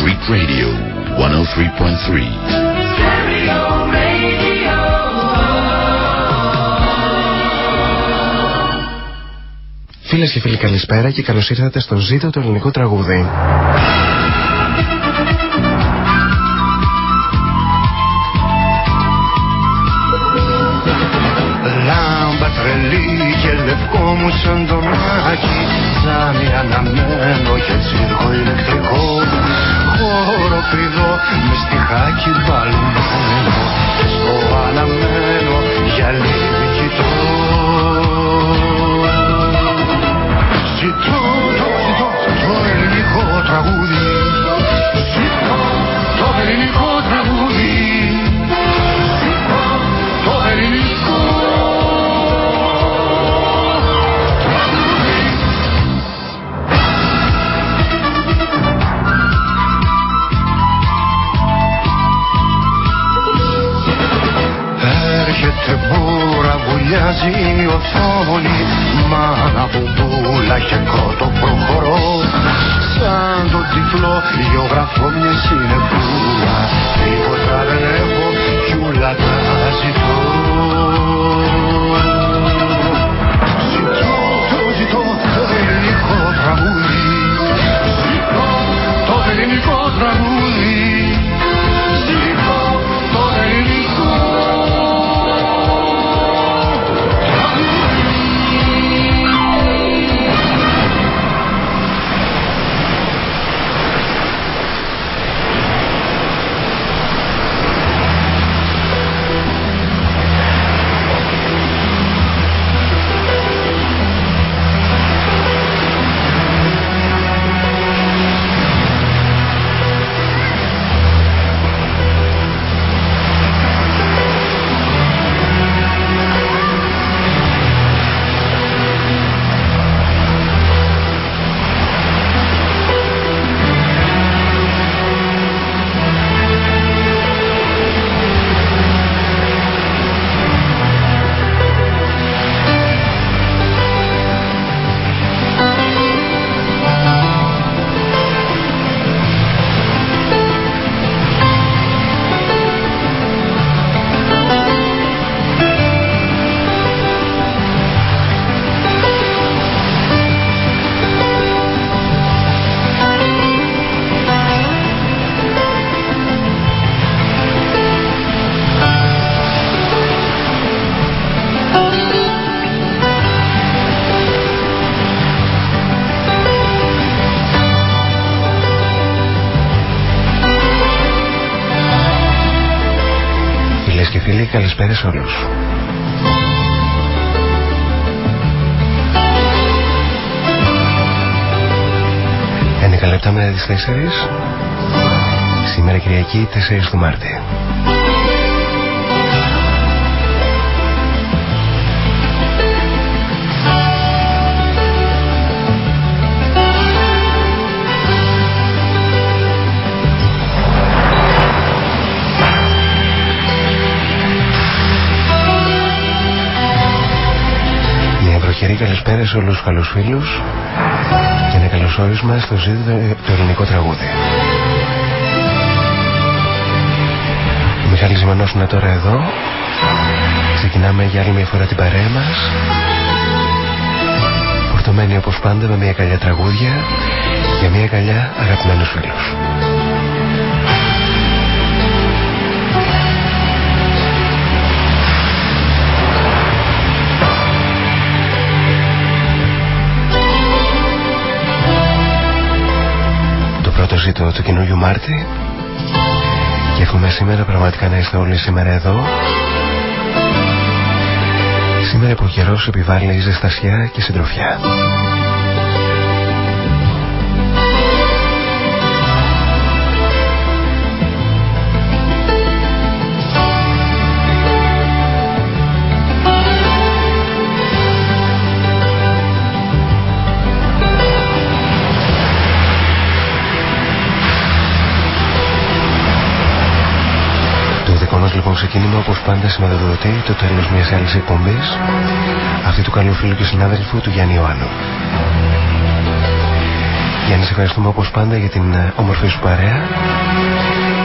Greek Radio 103.3. Φίλες και φίλοι καλησπέρα και καλώς ήρθατε στο ζήτο του ελληνικού τραγούδι. Λάμπα τρελή και λευκό μου σαν τον άκι Ζάμι αναμένο και τσίρκο ηλεκτρικό Χώρο πηδό με στιχάκι μπαλμένο Στο αναμένο για λίγη κοιτώ. Ζητώ το, ζητώ το ελληνικό τραγούδι. Ζητώ το ελληνικό τραγούδι βουλιάζει η οθόνη Μάνα μπουμπούλα και κότο προχωρώ. Σαν το τυφλό γεωγραφώ μια συνεπούλα Τίποτα δεν έχω κι ούλα τα ζητώ. Ζητώ, το ζητώ το ελληνικό τραγούδι. Ζητώ το ελληνικό τραγούδι λεπτά μετά τις 4 Σήμερα Κυριακή 4 του Μάρτη. Μια βροχερή καλησπέρα σε όλους τους καλούς φίλους. και ένα καλωσόρισμα στο ζήτητο το ελληνικό τραγούδι. Ο Μιχάλης Ζημανός είναι τώρα εδώ. Ξεκινάμε για άλλη μια φορά την παρέα μας. Φορτωμένοι όπως πάντα με μια καλιά τραγούδια για μια καλιά αγαπημένους φίλους. Το πρώτο ζήτο του καινούριου Μάρτη. Και εύχομαι σήμερα πραγματικά να είστε όλοι σήμερα εδώ. Σήμερα που ο καιρός επιβάλλει ζεστασιά και συντροφιά ξεκίνημα όπως πάντα σηματοδοτεί το τέλος μιας άλλης εκπομπής αυτή του καλού φίλου και συνάδελφου του Γιάννη Ιωάννου. Γιάννη, σε ευχαριστούμε όπως πάντα για την ε, όμορφη σου παρέα.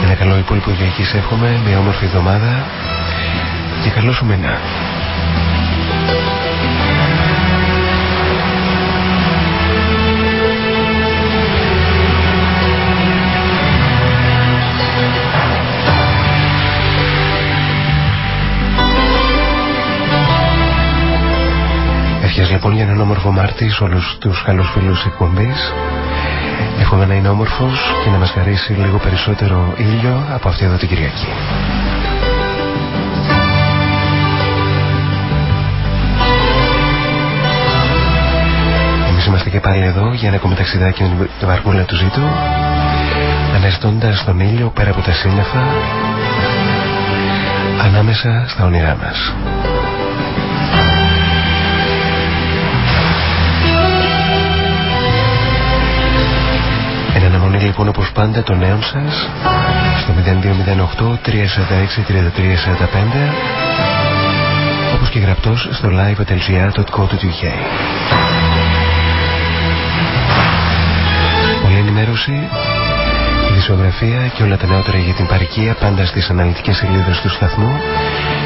Ένα καλό υπόλοιπο Κυριακής εύχομαι, μια όμορφη εβδομάδα και καλό σου μήνα. Λοιπόν για έναν όμορφο Μάρτι σε όλους τους καλούς φίλους της εκπομπής. Εύχομαι να είναι όμορφος και να μας χαρίσει λίγο περισσότερο ήλιο από αυτή εδώ την Κυριακή. Εμείς είμαστε και πάλι εδώ για ένα ακόμα ταξιδάκι με την βαρκούλα του Ζήτου αναζητώντας τον ήλιο πέρα από τα σύννεφα ανάμεσα στα όνειρά μας. Αναμονή λοιπόν όπως πάντα των νέων σας στο 0208 346 3345 όπως και γραπτός στο live.lgr.co.uk Πολλή ενημέρωση η δισογραφία και όλα τα νεότερα για την παροικία πάντα στις αναλυτικές σελίδες του σταθμού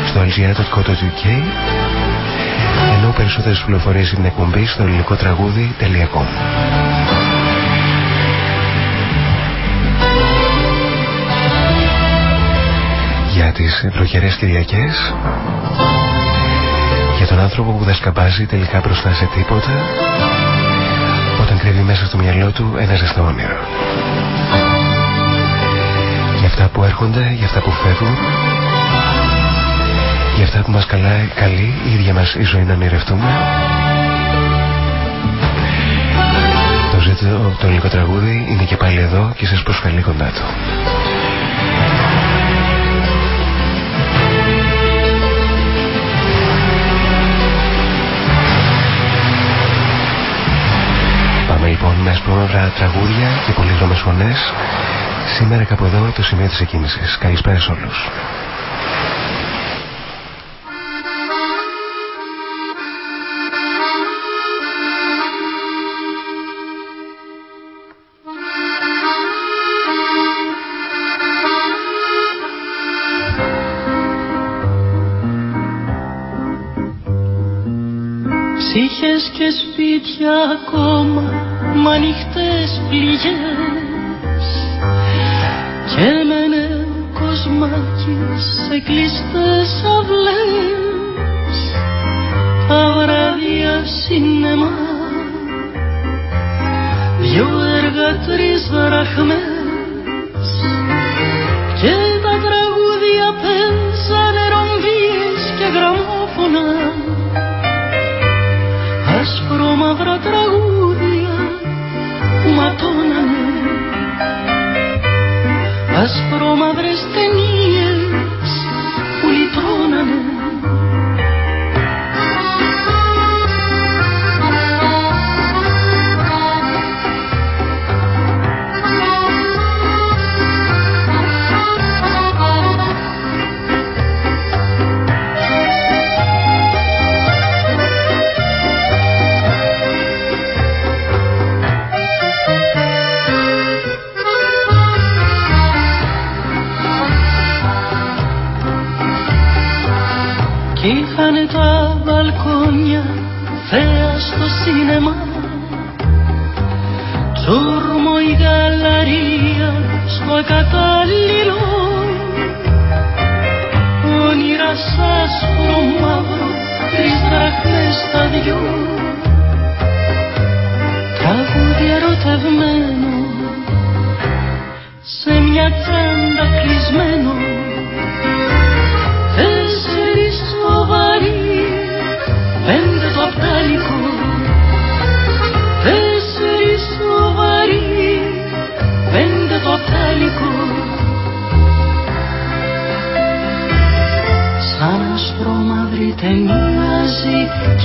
στο lgr.co.uk ενώ περισσότερες πληροφορίες για την εκπομπή στο ελληνικό τις προχερές Κυριακές. Για τον άνθρωπο που δεν σκαμπάζει τελικά μπροστά σε τίποτα. Όταν κρύβει μέσα στο μυαλό του ένα ζεστό όνειρο. Για αυτά που έρχονται, για αυτά που φεύγουν. Για αυτά που μας καλάει, καλεί η ίδια μας η ζωή να ονειρευτούμε. Το ζήτητο το ελληνικό τραγούδι είναι και πάλι εδώ και σας προσκαλεί κοντά του λοιπόν με ασπρόμαυρα τραγούδια και πολύδρομες φωνές σήμερα κάπου εδώ το σημείο της εκκίνησης. Καλησπέρα σε όλους. Ψύχες και σπίτια ακόμα μ' ανοιχτές πληγές και με νέο κοσμάκι σε κλειστές αυλές τα βράδια σινεμά δυο έργα τρεις δραχμές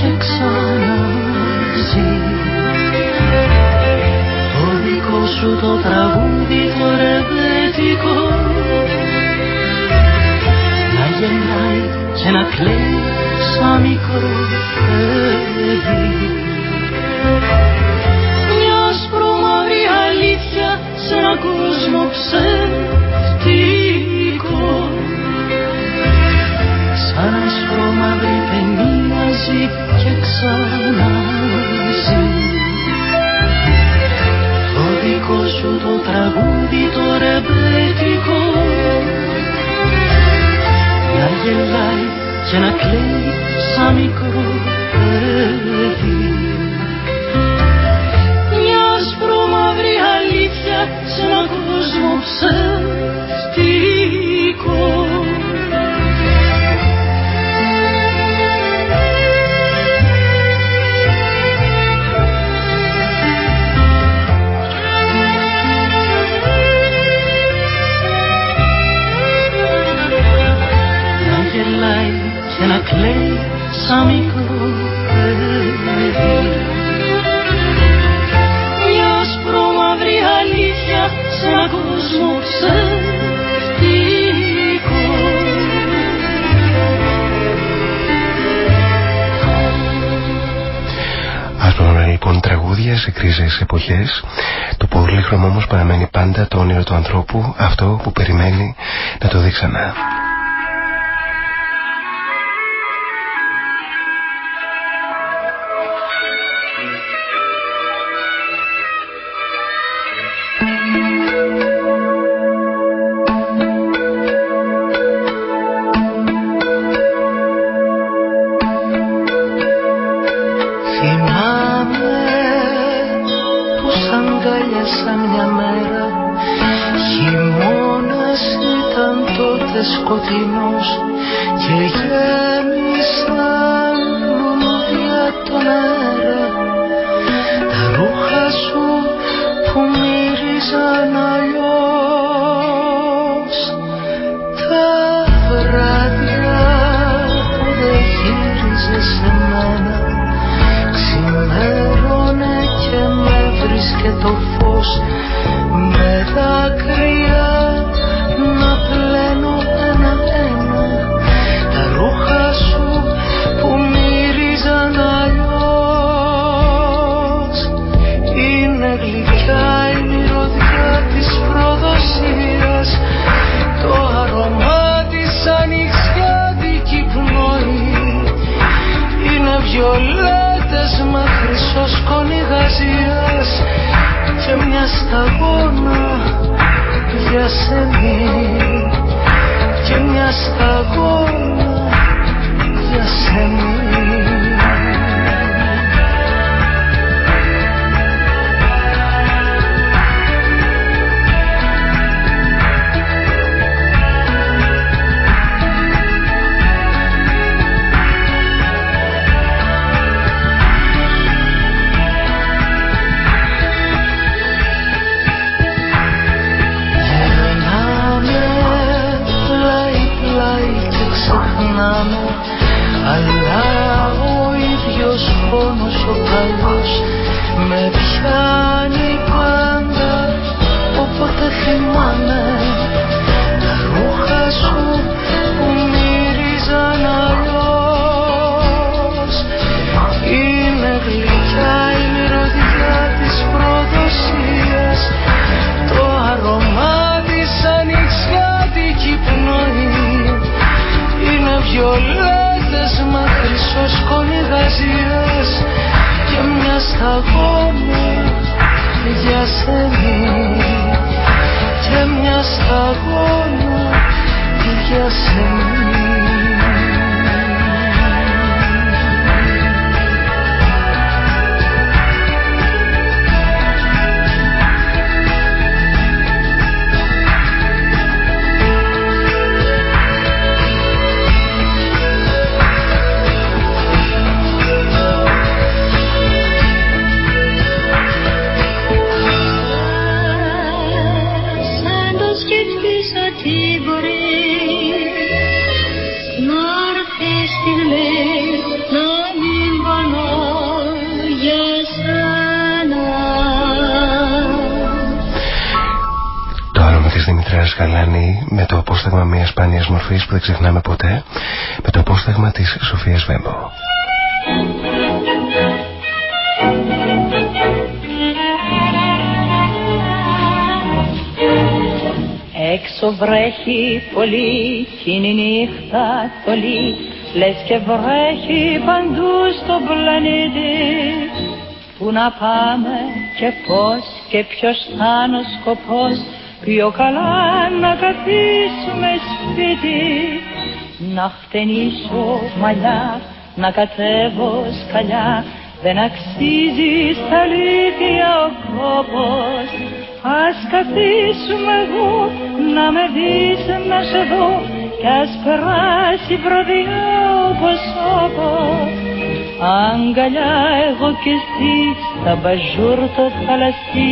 και ξαναζεί. Το δικό σου το τραγούδι το ρεβετικό Να γεννάει και να κλαίει σαν μικρό παιδί. Μια σπρωμαρή αλήθεια σε έναν κόσμο ψεύδι Το δικό σου το τραγούδι το ρεμπέτικο Να γελάει και να κλείσει σαν μικρό κρίζες εποχές Το πολύχρωμο όμως παραμένει πάντα το όνειρο του ανθρώπου Αυτό που περιμένει να το δει ξανά πολύ κι είναι η νύχτα θολή Λες και βρέχει παντού στο πλανήτη Πού να πάμε και πώς και ποιος θα είναι ο σκοπός πιο καλά να καθίσουμε σπίτι να χτενίσω μαλλιά, να κατέβω σκαλιά δεν αξίζει στα αλήθεια ο κόπος Ας καθίσουμε εδώ να με δεις να σε δω κι ας περάσει βραδιά όπως όπως Αγκαλιά εγώ κι εσύ στα μπαζούρ το θαλασσί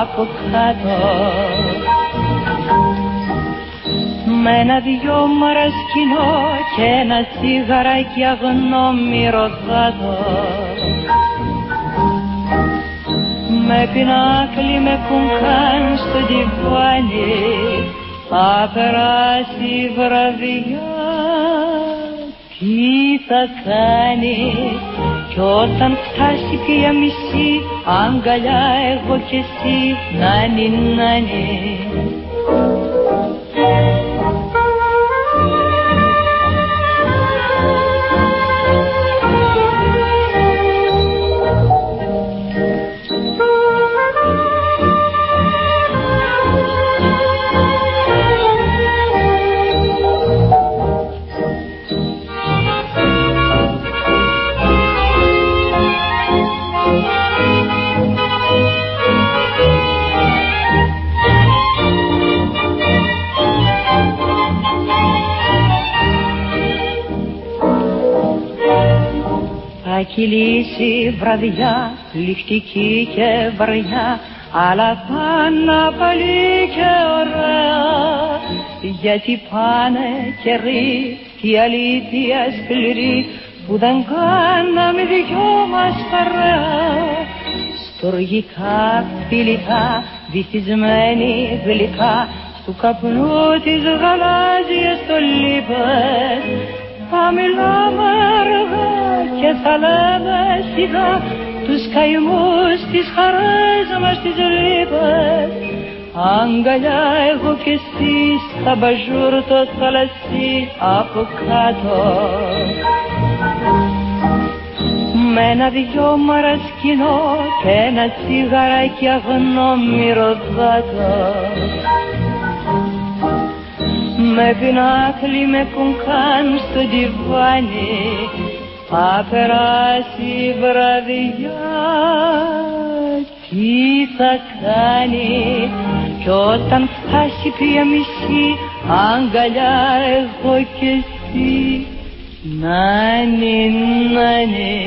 από κάτω. Με ένα δυο μαρασκινό και ένα τσιγαράκι αγνό μυρωδάτο με πινάκλι με κουνκάν στο τυφάνι θα περάσει η βραδιά τι θα κάνει κι όταν φτάσει πια μισή αγκαλιά εγώ κι εσύ νάνι νάνι κυλήσει βραδιά, λιχτική και βαριά, αλλά πάνε πάλι και ωραία, γιατί πάνε καιροί και η αλήθεια σκληρή που δεν κάναμε δυο μας παρέα. Στοργικά φιλικά, βυθισμένοι γλυκά, του καπνού της γαλάζιας το λίπες, θα μιλάμε αργά και θα λέμε σιγά τους καημούς, τις χαρές μας, τις λύπες. Αγκαλιά εγώ κι εσύ στα μπαζούρ το θαλασσί από κάτω. Με ένα δυο μαρασκινό και ένα τσιγαράκι αγνό μυρωδάτο με πινάκλι με κουνκάν στο τυφάνι θα περάσει η βραδιά τι θα κάνει. Κι όταν φτάσει πια μισή αγκαλιά εγώ κι εσύ. Νάνι νάνι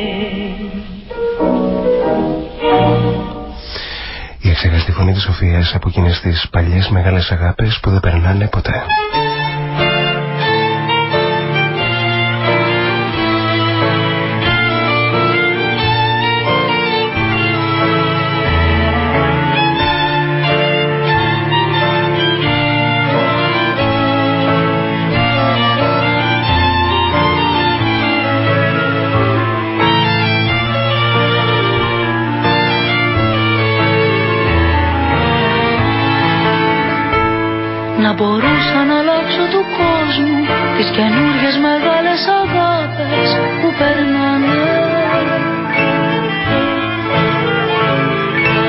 Η εξεγαστή φωνή της Σοφίας από εκείνες τις παλιές μεγάλες αγάπες που δεν περνάνε ποτέ. Μπορούσα να αλλάξω του κόσμου τις καινούριες μεγάλες αγάπες που περνάνε.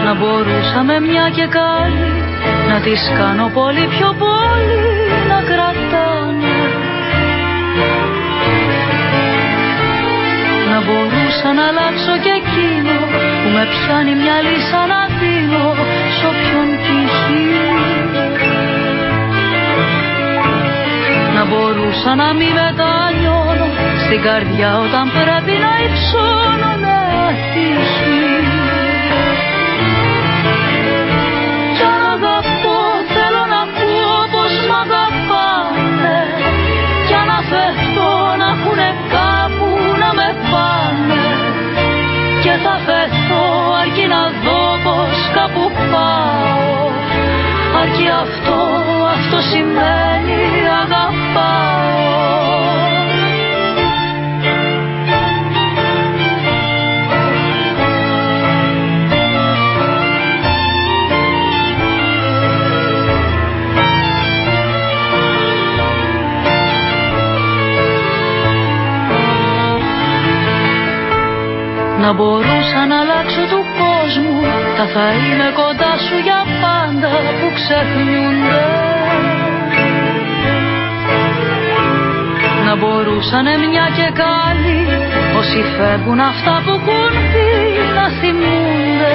Να μπορούσα με μια και καλή να τις κάνω πολύ πιο πολύ να κρατάνε. Να μπορούσα να αλλάξω και εκείνο που με πιάνει μια λύσα να μπορούσα να μην μετανιώνω στην καρδιά όταν πρέπει να υψώνω με ατύχη Κι αν αγαπώ θέλω να πω πως μ' αγαπάνε. Κι αν αφαιθώ να έχουνε κάπου να με πάνε. Και θα φεθώ αρκεί να δω πως κάπου πάω. Αρκεί αυτό, αυτό σημαίνει να μπορούσα να αλλάξω του κόσμου κόσμου θα θα είμαι κοντά σου για πάντα που ξεχνιούνται. Να μπορούσανε μια και καλή όσοι φεύγουν αυτά που έχουν πει να θυμούνται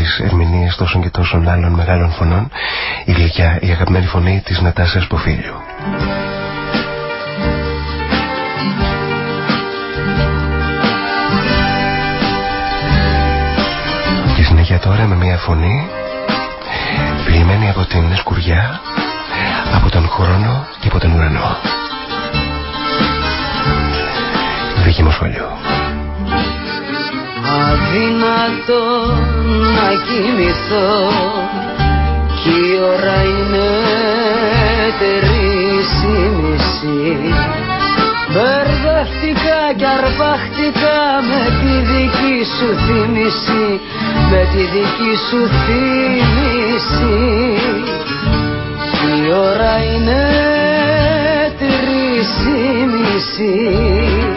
τις ερμηνείες τόσων και τόσων άλλων μεγάλων φωνών η γλυκιά, η αγαπημένη φωνή της Νατάσας Ποφίλιου για τώρα με μια φωνή πλημμένη από την σκουριά από τον χρόνο και από τον ουρανό. Βίκη Μοσχολιού Αδύνατο να κοιμηθώ κι η ώρα είναι τρεις η μισή. Μπερδευτικά κι αρπαχτικά με τη δική σου θύμηση με τη δική σου θύμηση. Η ώρα είναι τρεις η μισή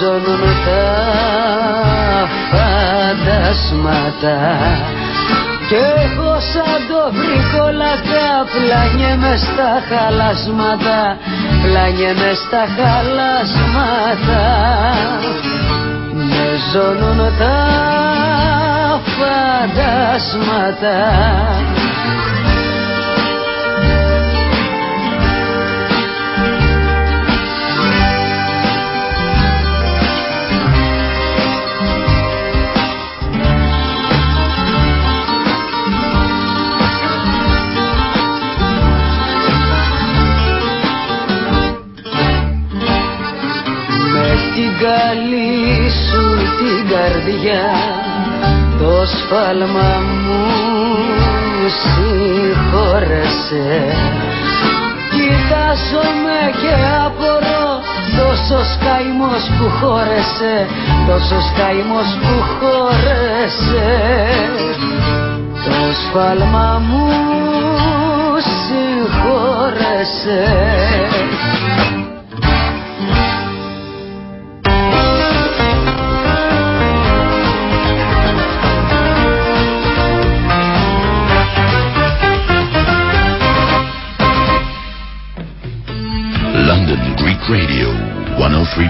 με ζώνουν τα φαντασμάτα και εγώ σαν το βρικολακά πλάνιε στα χαλασμάτα πλάνιε μες στα χαλασμάτα με ζώνουν τα φαντασμάτα καλή σου την καρδιά. Το σφάλμα μου συγχώρεσε. Κοιτάζομαι και απορώ τόσο καημός που χώρεσε τόσο καημός που χώρεσε. Το σφάλμα μου συγχώρεσε 103.3.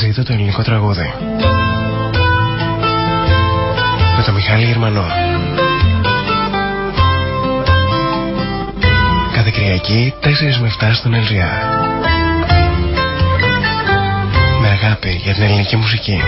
Ζήτω το ελληνικό τραγούδι. Με τον Μιχάλη Γερμανό. Κάθε Κυριακή 4 με 7 στον LGR αγάπη για την ελληνική μουσική.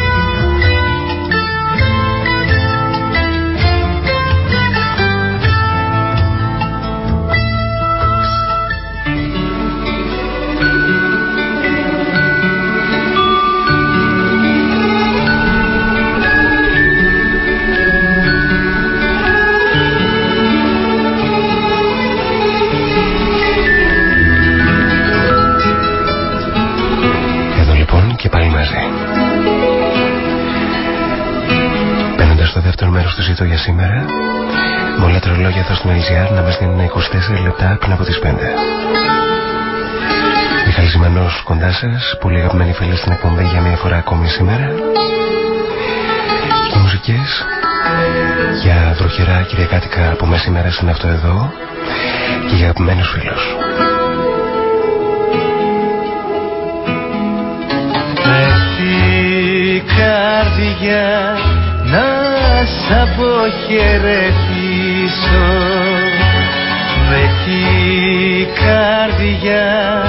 Του ζήτω για σήμερα. Με όλα τα ρολόγια εδώ στην LGR να μας δίνουν 24 λεπτά πριν από τις 5 Μιχάλης Ζημανός κοντά σας. Πολύ αγαπημένοι φίλοι στην εκπομπή για μια φορά ακόμη σήμερα. Και μουσικές για βροχερά κυριακάτικα που σήμερα είναι αυτό εδώ. Και για αγαπημένους φίλους. Με την καρδιά να σ' αποχαιρετήσω. Με την καρδιά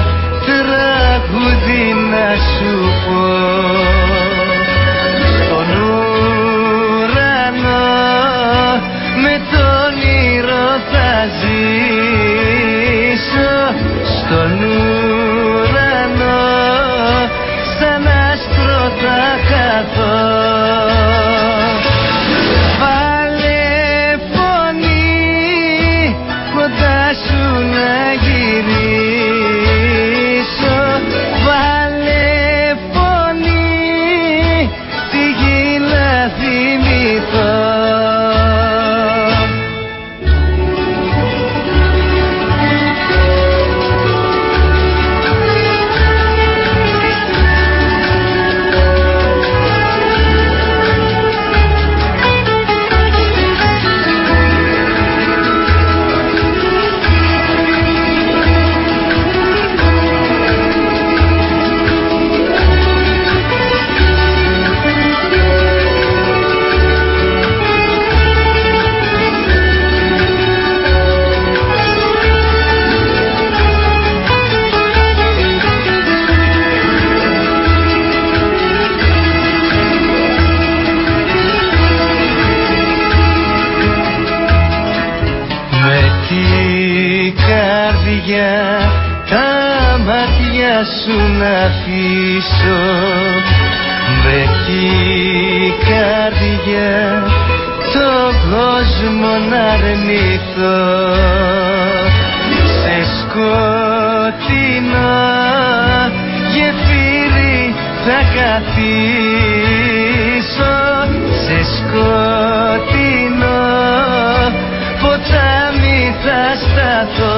σταθώ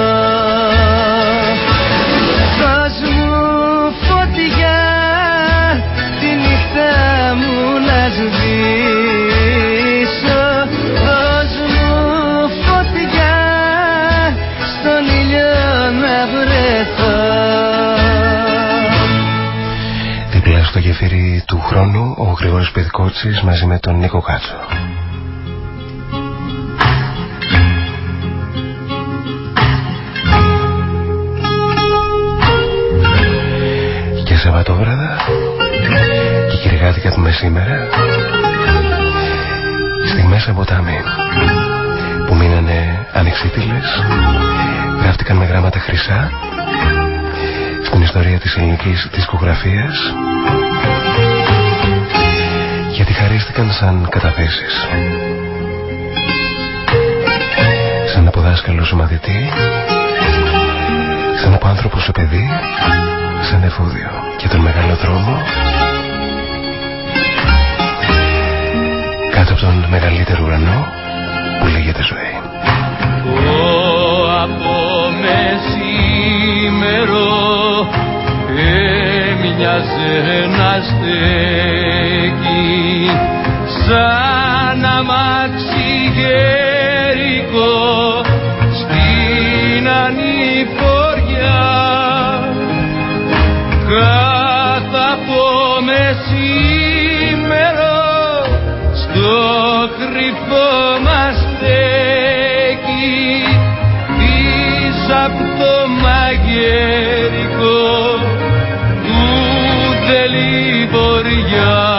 Δώσ' μου φωτιά τη νύχτα μου να σβήσω. Δώσ' μου φωτιά στον ήλιο να βρεθώ. Δίπλα στο γεφύρι του χρόνου ο Γρηγόρης Παιδικότσης μαζί με τον Νίκο Κάτσο Σαββατόβραδα και Κυριακάτικα του μεσήμερα στιγμές από ποτάμι που μείνανε ανεξίτηλες γράφτηκαν με γράμματα χρυσά στην ιστορία της ελληνικής δισκογραφίας γιατί χαρίστηκαν σαν καταθέσεις. Σαν από δάσκαλο σε μαθητή σαν από άνθρωπο σε παιδί σαν εφόδιο και τον μεγάλο δρόμο κάτω από τον μεγαλύτερο ουρανό που λέγεται ζωή. Ο από μεσήμερο έμοιαζε να στέκει σαν αμάξι γέρικο στην ανηφοριά κάθε από μεσήμερο στο κρυφό μας στέκει πίσω απ' το μαγερικό του δελιβοριά.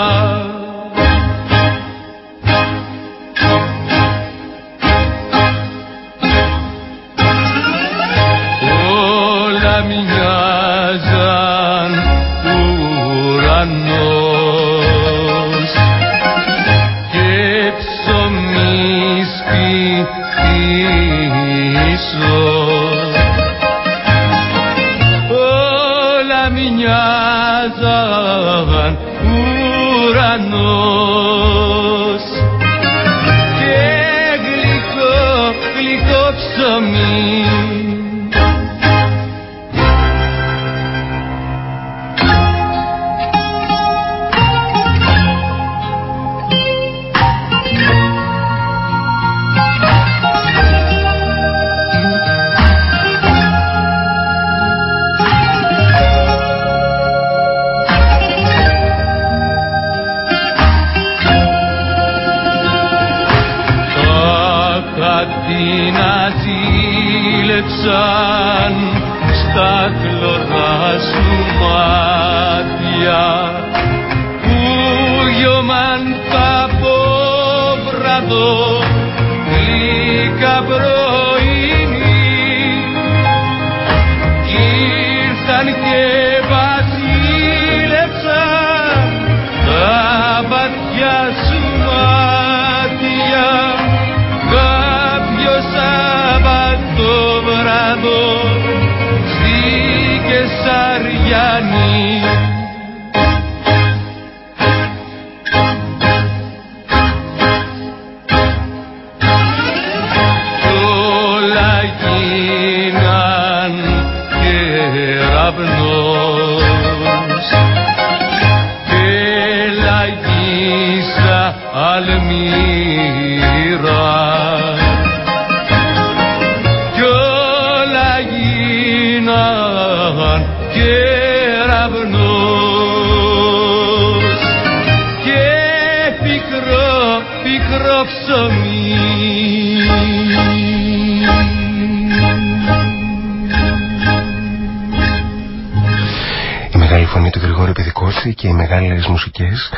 Και οι μεγάλες μουσικές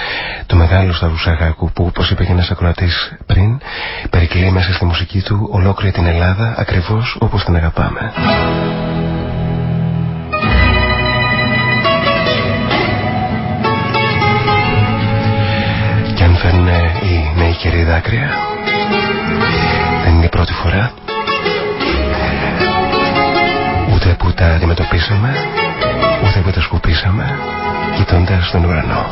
του μεγάλου Σταυρουσαγάκου που όπως είπε και ένας ακροατής πριν περικλεί μέσα στη μουσική του ολόκληρη την Ελλάδα ακριβώς όπως την αγαπάμε. Και αν φέρνουν οι νέοι καιροί δάκρυα δεν είναι η πρώτη φορά ούτε που τα αντιμετωπίσαμε ούτε που τα σκουπίσαμε κοιτώντας τον ουρανό.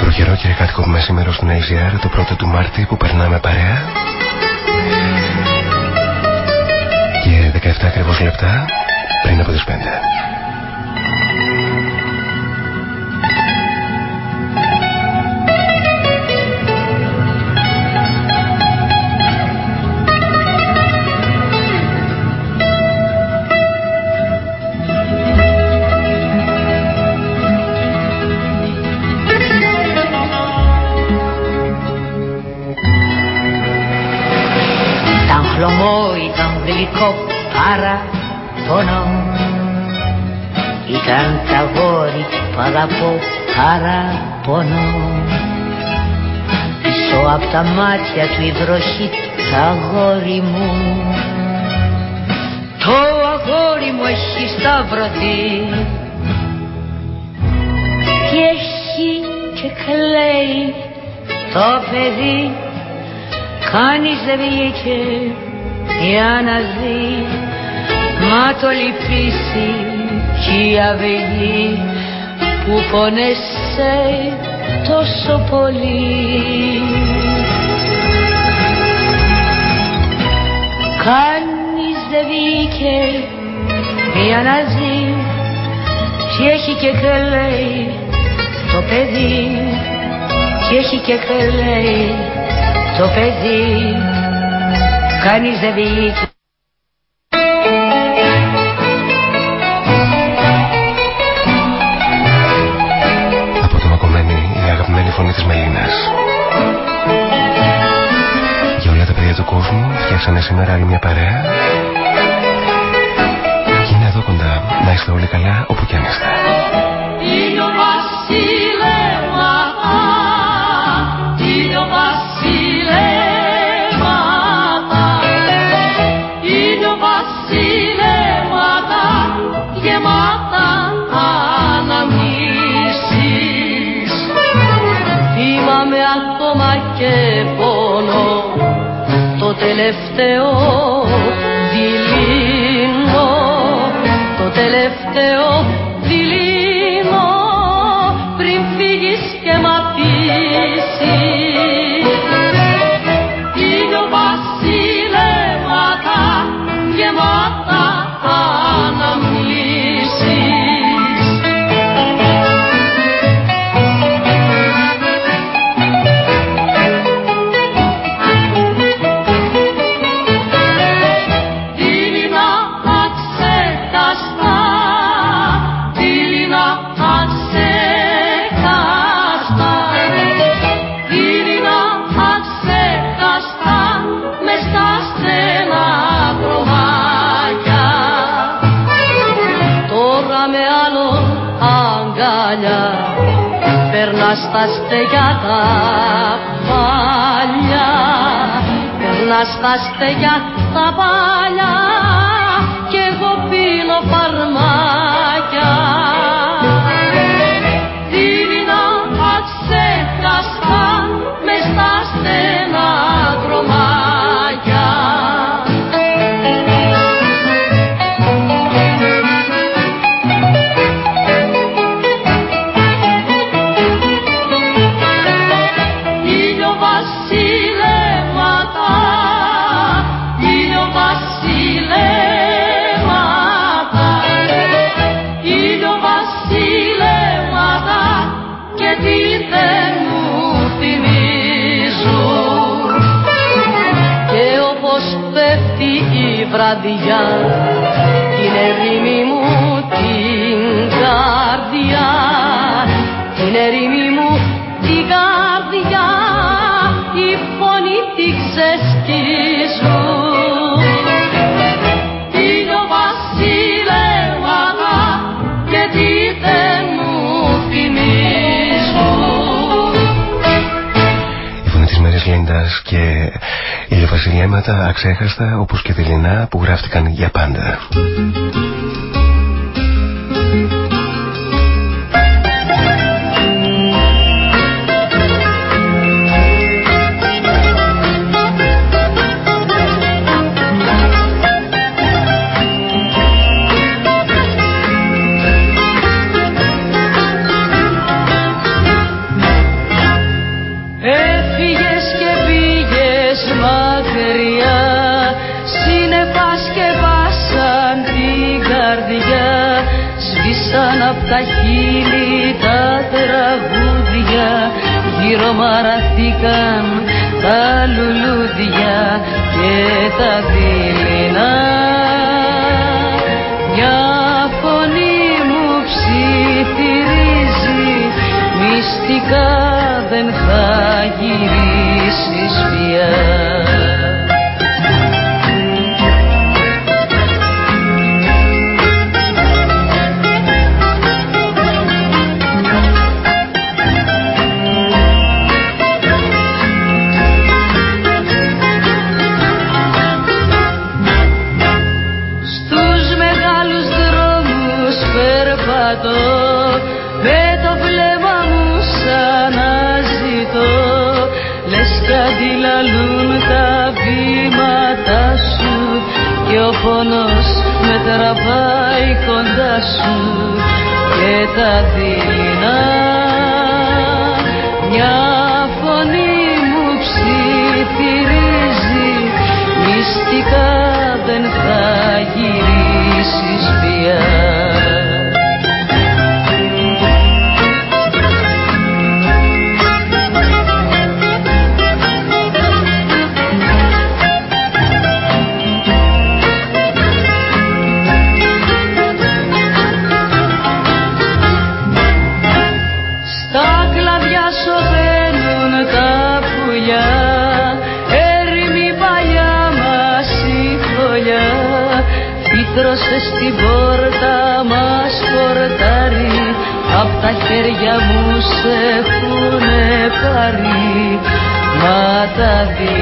Τροχερό και κάτοικο μεσήμερο στην LGR το πρώτο του Μάρτη που περνάμε παρέα και 17 ακριβώς λεπτά πριν από τις 5. Ήταν τα γόρι που αγαπώ παραπονό Πίσω απ' τα μάτια του η βροχή τα αγόρι μου. Το αγόρι μου έχει σταυρωθεί. Και έχει και κλαίει το παιδί. Κανείς δεν βγήκε για να δει Μα το λυπήσει κι η αυγή που πονέσαι τόσο πολύ. Κανείς δεν βγήκε για να ζει κι έχει και κλαίει το παιδί. Κι έχει και κλαίει το παιδί Κανείς δεν βγήκε φωνή της Μελίνας. Για όλα τα παιδιά του κόσμου φτιάξανε σήμερα άλλη μια παρέα τελευταίο δειλίνο πριν φύγεις και μ' Περνά στα στεγιά τα παλιά ηλιοβασιλέματα αξέχαστα όπως και δειλινά που γράφτηκαν για πάντα. Μαραθήκαν τα λουλούδια και τα δειλινά μια φωνή μου ψιθυρίζει μυστικά δεν θα γυρίσεις πια γυρίσεις πια πάρει Μα τα δειλινά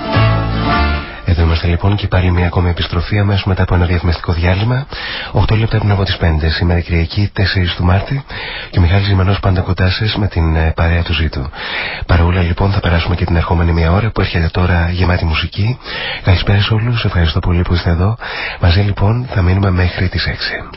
Εδώ είμαστε λοιπόν και πάλι μια ακόμη επιστροφή αμέσως μετά από ένα διαφημιστικό διάλειμμα. 8 λεπτά πριν από τις 5 σήμερα Κυριακή 4 του Μάρτη και ο Μιχάλης Ζημανός πάντα κοντά σας με την ε, παρέα του ζήτου. Παρόλα λοιπόν θα περάσουμε και την ερχόμενη μια ώρα που έρχεται τώρα γεμάτη μουσική. Καλησπέρα σε όλους, ευχαριστώ πολύ που είστε εδώ. Μαζί λοιπόν θα μείνουμε μέχρι τις 6.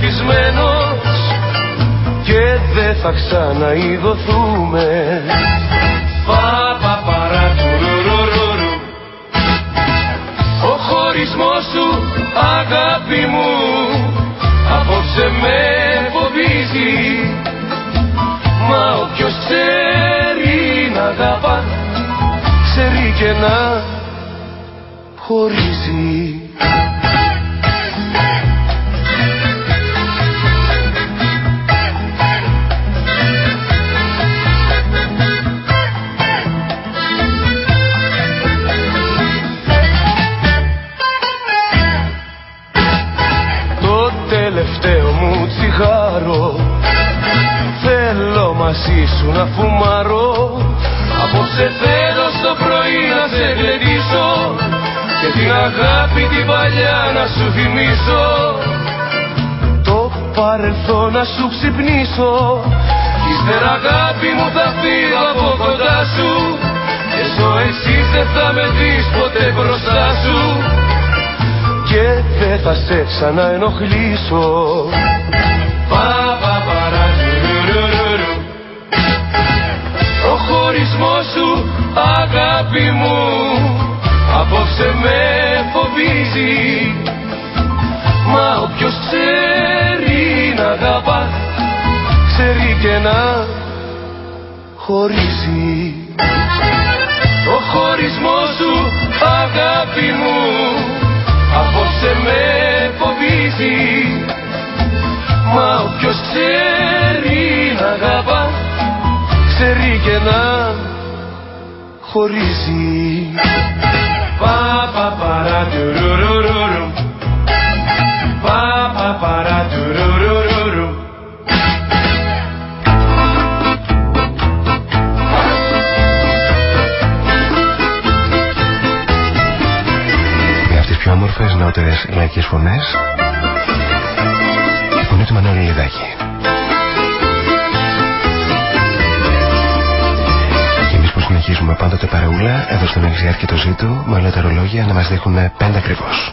Φιλιά σου μεθυσμένος Και δεν θα ξαναειδωθούμε. Ο χωρισμός σου αγάπη μου Απόψε με φοβίζει. Μα όποιος ξέρει να αγαπά Ξέρει και να χωρίζει μαζί σου να φουμαρώ. Απόψε θέλω στο πρωί να σε γλεντήσω και την αγάπη την παλιά να σου θυμίσω. Το παρελθόν να σου ξυπνήσω. Ύστερα αγάπη μου θα φύγω από κοντά σου και στο εξής δεν θα με δεις ποτέ μπροστά σου. Και δεν θα σε ξαναενοχλήσω Ο χωρισμός σου αγάπη μου. Απόψε με φοβίζει. Μα όποιος ξέρει να αγαπά ξέρει και να χωρίζει. Ο χωρισμός σου αγάπη μου απόψε με φοβίζει. Μα όποιος ξέρει να αγαπά ξέρει και να χωρίζει. Πα πα παρά του Πα πα παρά του Με αυτές πιο όμορφες νεότερες λαϊκές φωνές συνεχίζουμε πάντοτε παρεούλα εδώ στον Ελσιάρ και το Ζήτου με όλα τα ρολόγια να μας δείχνουν πέντε ακριβώς.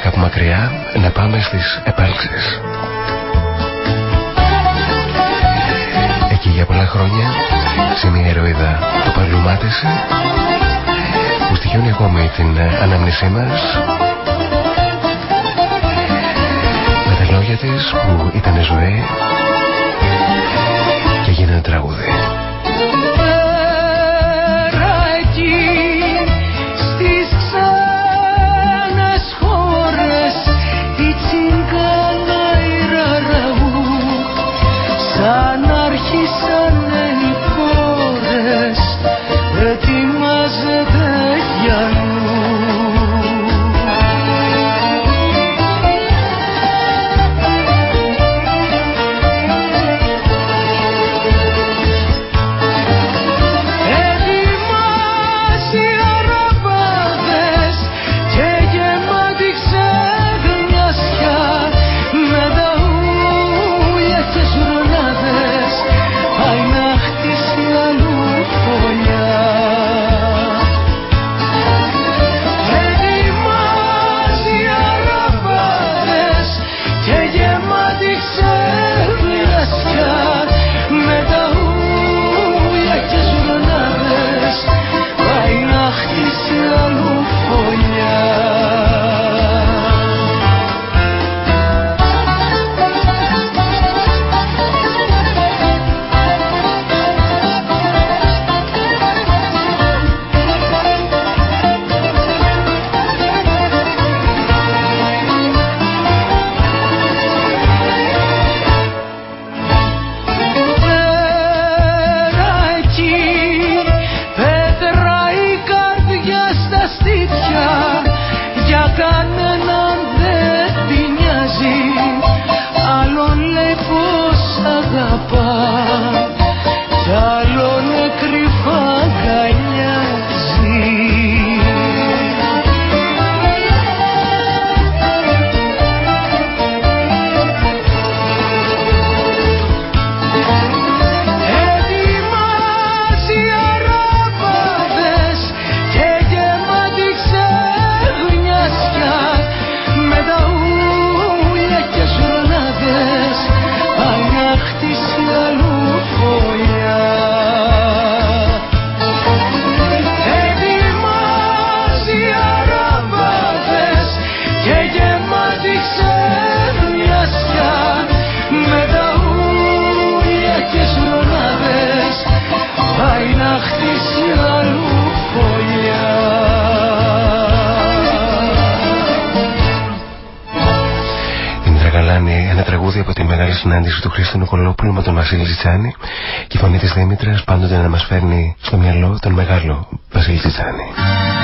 Κάπου μακριά να πάμε στις επάλξεις εκεί για πολλά χρόνια σε μια ερωίδα το παρλουμάτισε που στοιχιώνει ακόμη την ανάμνησή μας με τα λόγια της που ήταν ζωή και γίνανε τραγούδι. Του Χρήστο Νικολόπουλου με τον Βασίλη Τζιτσάνη και η φωνή της Δήμητρας πάντοτε να μας φέρνει στο μυαλό τον μεγάλο Βασίλη Τζιτσάνη.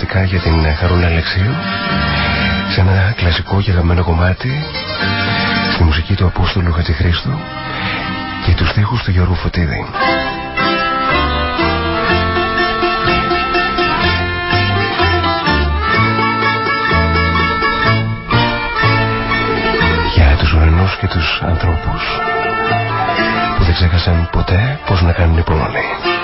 Στιγμές ερμηνευτικά για την Χαρούλα Αλεξίου σε ένα κλασικό και αγαπημένο κομμάτι στη μουσική του Απόστολου Χατζηχρήστου και τους στίχους του Γιώργου Φωτίδη. Για τους ουρανούς και τους ανθρώπους που δεν ξέχασαν ποτέ πώς να κάνουν υπομονή.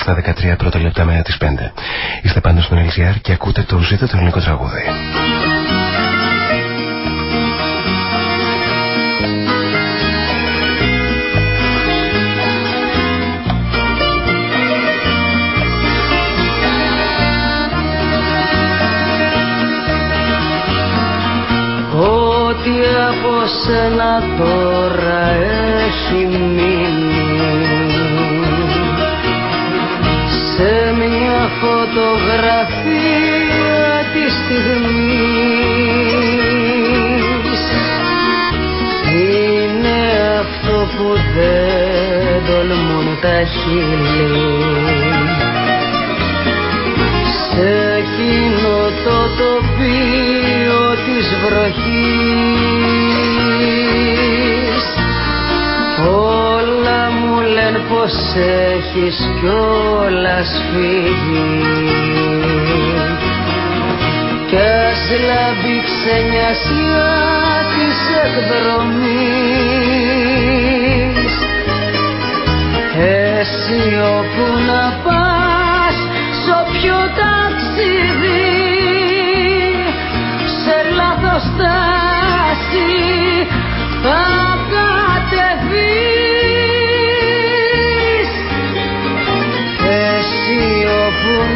Στα 13 πρώτα λεπτά μέρα τις 5. Είστε πάντα στον LGR και ακούτε το ζήτο το ελληνικό τραγούδι. Ό,τι από σένα τώρα έχει μείνει σε μια φωτογραφία της στιγμής. Είναι αυτό που δεν τολμούν τα χείλη. Σε εκείνο το τοπίο της βροχής πως έχεις κιόλας φύγει. Κι ας λάμπει ξενιασιά της εκδρομής. Εσύ όπου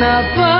όπου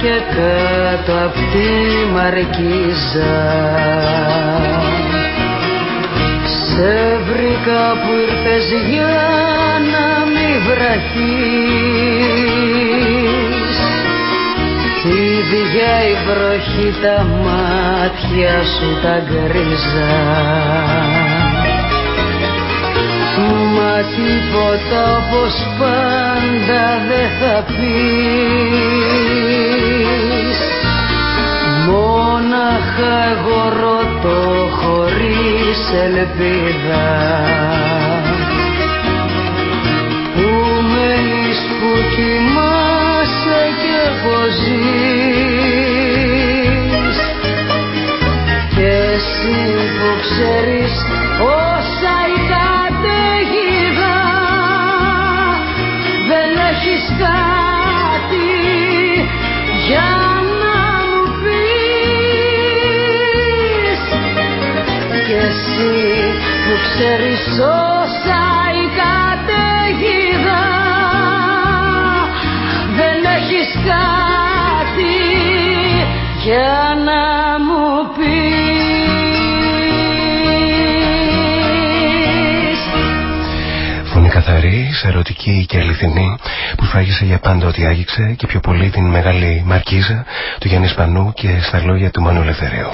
και κάτω απ' τη μαρκίζα. Σε βρήκα που ήρθες για να μη βραχείς Ίδια η βροχή τα μάτια σου τα γκρίζα Μα τίποτα όπως πάντα δεν θα πεις. Μόναχα εγώ ρωτώ χωρίς ελπίδα. Πού μένεις που κοιμάσαι και πως ζεις που ξέρεις όσα η καταιγίδα δεν έχεις κάτι για να μου πεις Φωνή καθαρή, ερωτική και αληθινή σφράγισε για πάντα ότι άγγιξε και πιο πολύ την μεγάλη μαρκίζα του Γιάννη Σπανού και στα λόγια του Μάνου Ελευθερίου.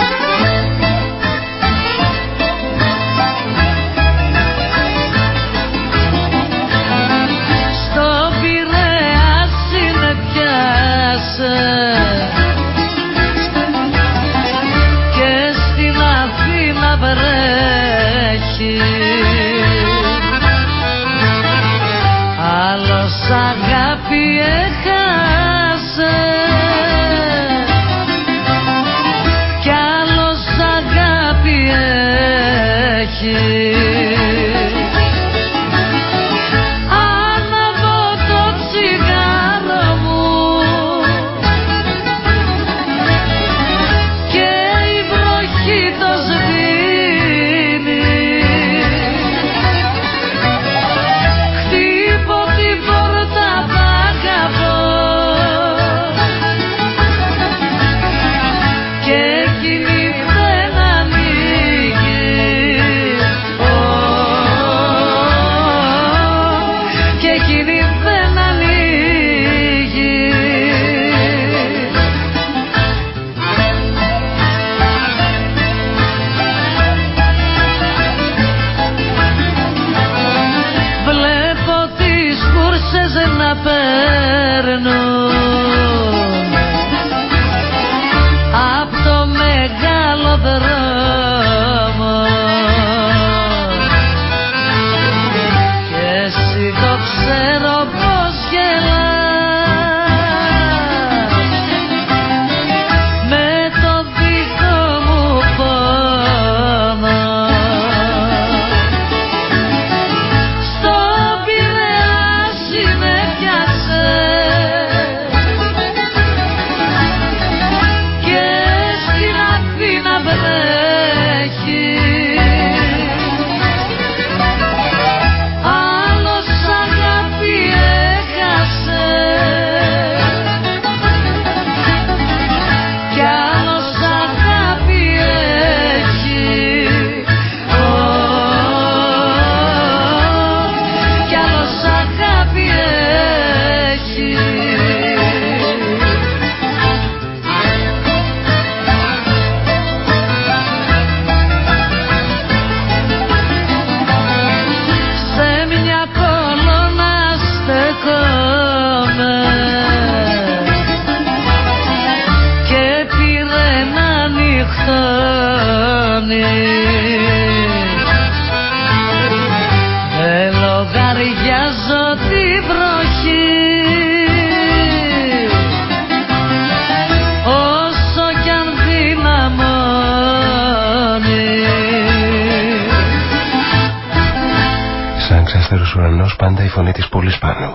Ξάστερος ουρανός πάντα η φωνή της πόλης πάνω.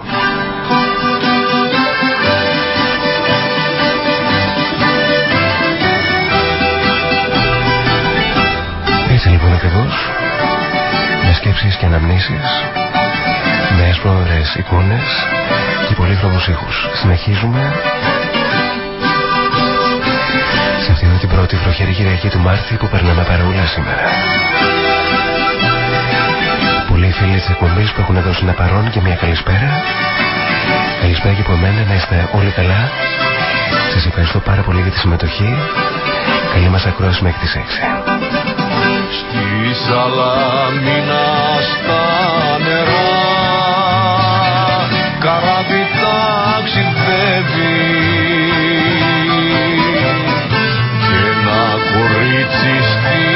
Έτσι λοιπόν ακριβώς, με σκέψεις και αναμνήσεις, με έσπροδες εικόνες και πολύχρωμους ήχους, συνεχίζουμε σε αυτήν την πρώτη βροχερή Κυριακή του Μάρτη που περνάμε παρεούλα σήμερα. Πολλοί φίλοι της εκπομπής που έχουν δώσει ένα παρόν και μια καλησπέρα. Καλησπέρα και από μένα να είστε όλοι καλά. Σας ευχαριστώ πάρα πολύ για τη συμμετοχή. Καλή μας ακρόαση μέχρι τις 6. Στη Σαλαμίνα στα νερά καράβι ταξιδεύει κορίτσι στη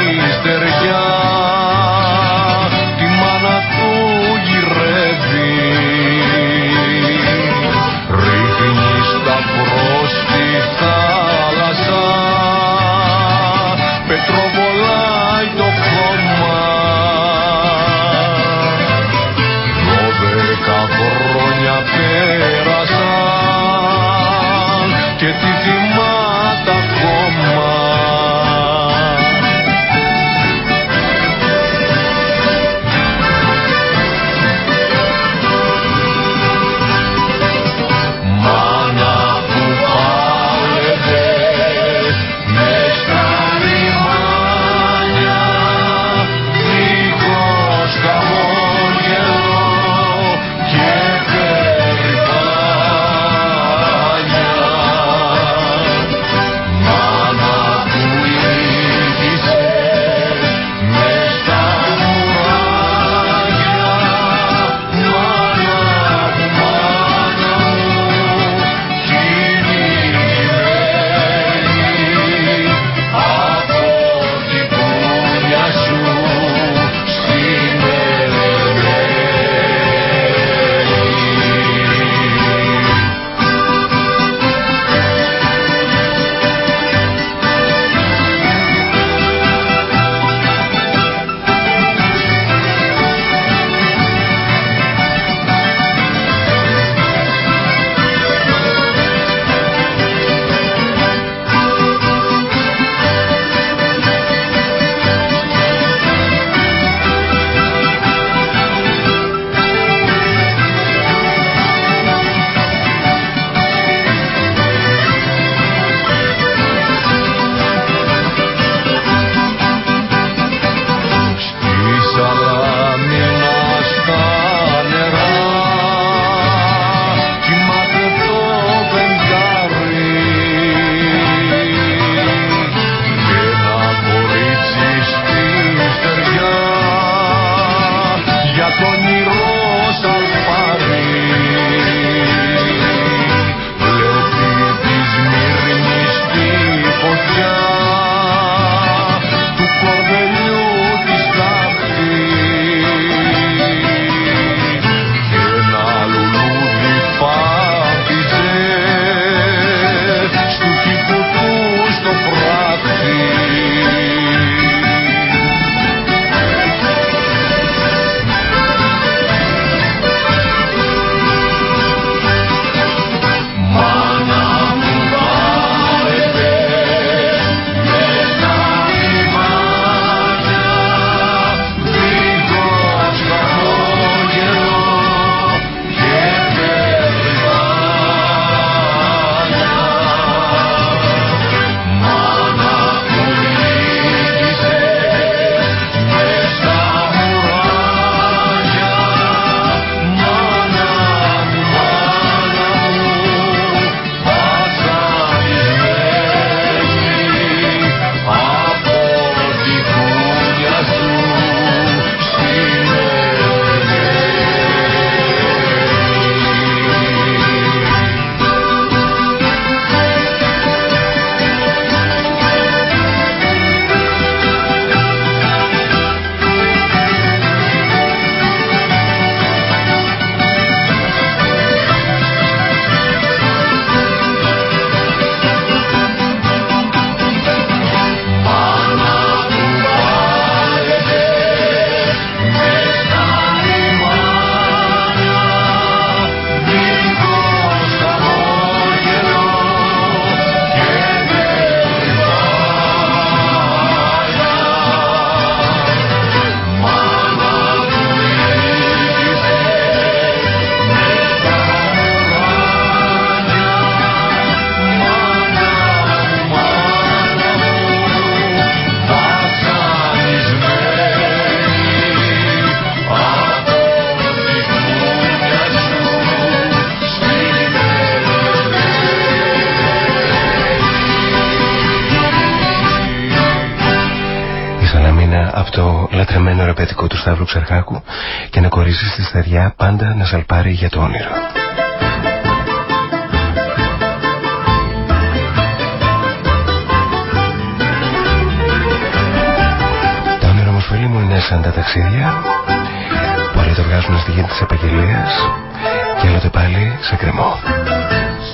esses. Ραπετικό του Σταύρου Ξαρχάκου και να κορίζει στη στεριά πάντα να σαλπάρει για το όνειρο. Τα όνειρα όμως φίλοι μου είναι σαν τα ταξίδια που άλλοτε βγάζουν στη γη της επαγγελίας και άλλοτε πάλι σε κρεμό.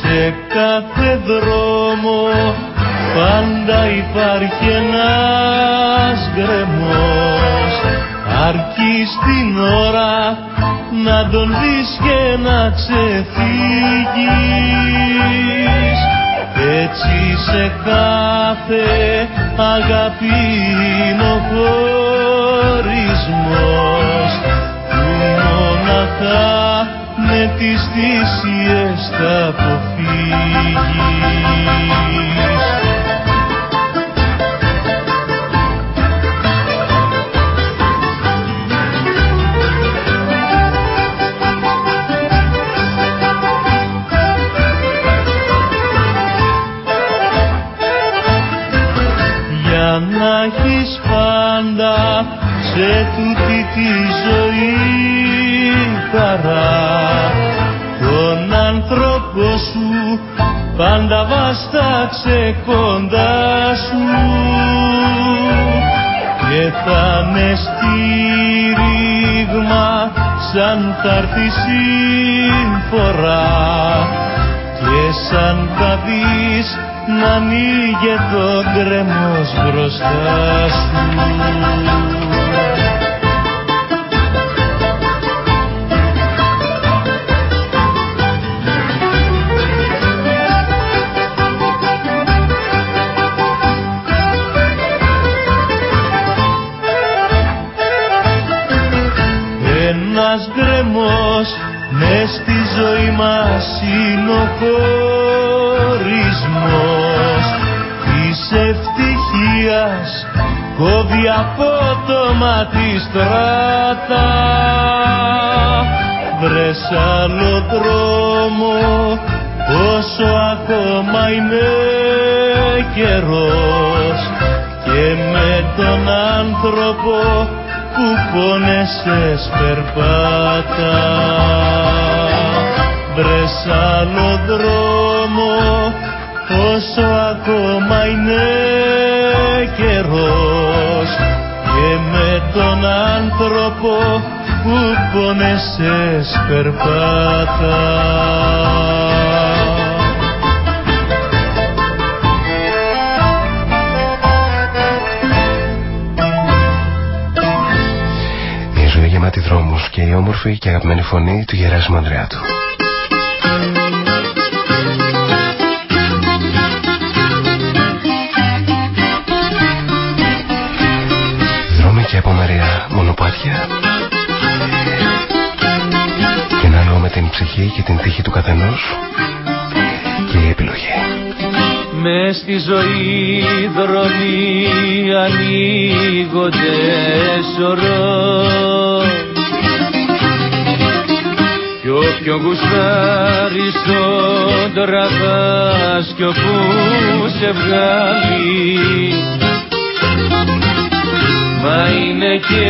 Σε κάθε δρόμο πάντα υπάρχει ένας γκρεμός αρκεί στην ώρα να τον δεις και να ξεφύγεις. Έτσι σε κάθε αγάπη είναι ο χωρισμός που μοναχά με τις θυσίες θα αποφύγεις σε τούτη τη ζωή χαρά. Τον άνθρωπο σου πάντα βάσταξε κοντά σου. Και θα με στήριγμα σαν θα έρθει συμφορά. Και σαν θα δεις να ανοίγε το γκρεμός μπροστά σου το μάτι στράτα. Βρες άλλο δρόμο όσο ακόμα είναι καιρός. Και με τον άνθρωπο που πόνεσαι σπερπάτα. Βρες άλλο δρόμο όσο ακόμα άνθρωπο που πόνεσαι σπερπάτα Μια ζωή γεμάτη δρόμους και η όμορφη και αγαπημένη φωνή του Γεράσιμου Ανδρεάτου. και από μεριά με την ψυχή και την τύχη του καθενός και η επιλογή. Μες στη ζωή δρόμοι ανοίγονται σωρό κι όποιον γουστάρει στον τραβάς κι όπου σε βγάλει Μα είναι και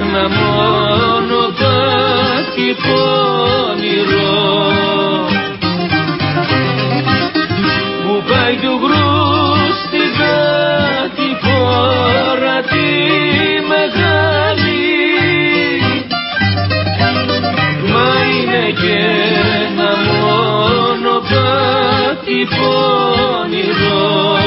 ένα μόνο κάτι πόνιρο που πάει του γρου στην κάτι φορά τη μεγάλη. Μα είναι και ένα μόνο κάτι πόνιρο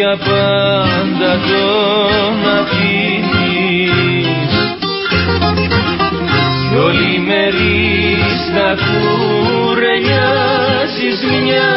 για πάντα το αφήνεις κι όλη μερί στα κουρελιάζεις μια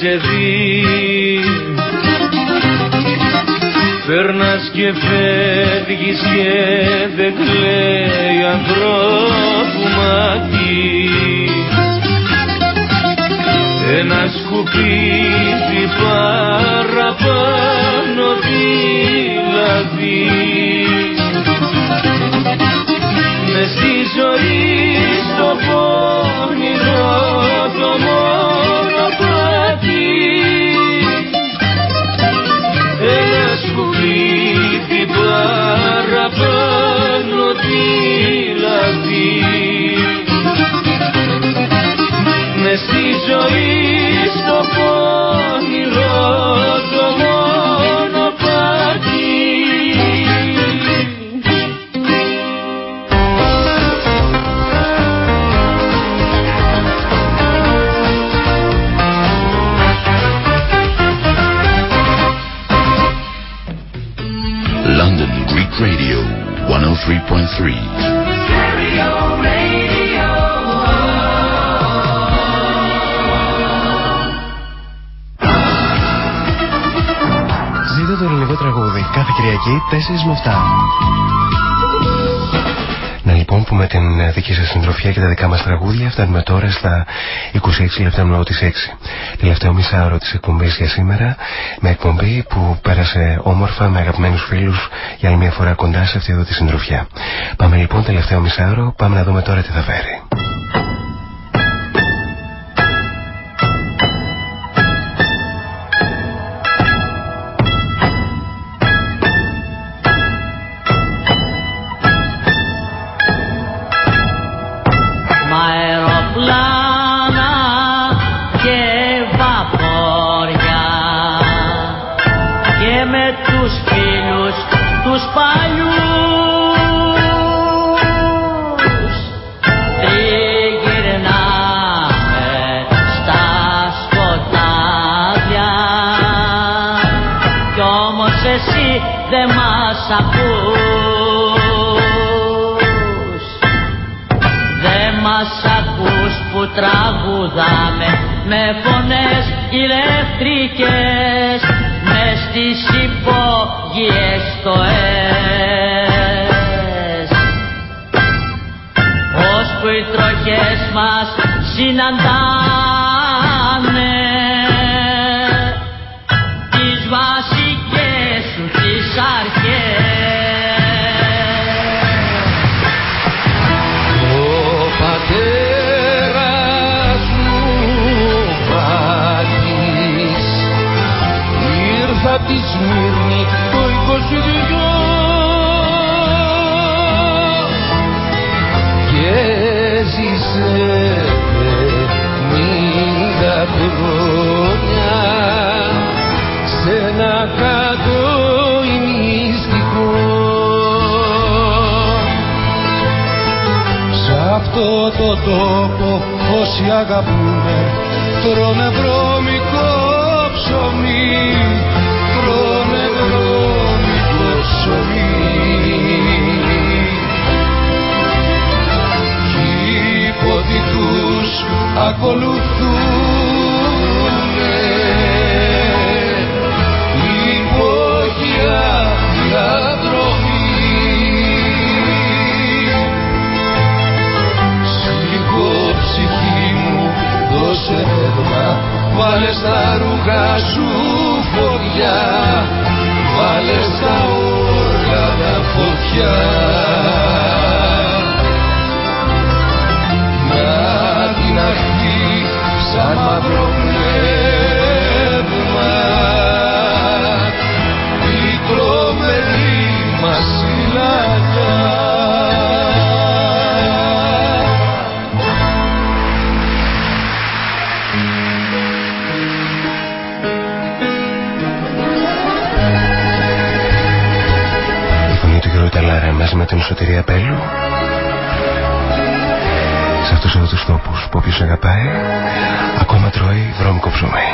σε δεις. Φέρνας και φεύγεις και δεν κλαίει ανθρώπου 103.3. Ζείτε το ελληνικό τραγούδι κάθε Κυριακή 4 με 7. Να λοιπόν που με την δική σας συντροφιά και τα δικά μας τραγούδια φτάνουμε τώρα στα 26 λεπτά μετά τις 6. Τελευταίο μισάωρο της εκπομπής για σήμερα με εκπομπή που πέρασε όμορφα με αγαπημένους φίλους για άλλη μια φορά κοντά σε αυτή εδώ τη συντροφιά. Πάμε λοιπόν τελευταίο μισάωρο, πάμε να δούμε τώρα τι θα φέρει. Βάλες στα ρούχα σου φωτιά Βάλες στα όργανα φωτιά. Να την αχτή σαν μαυρό την Σωτηρία Πέλου σε αυτούς εδώ τους τόπους που όποιος αγαπάει ακόμα τρώει βρώμικο ψωμί.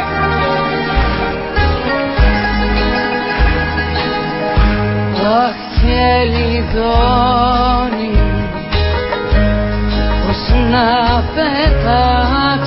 Αχ και λιδώνει πως να πετάξω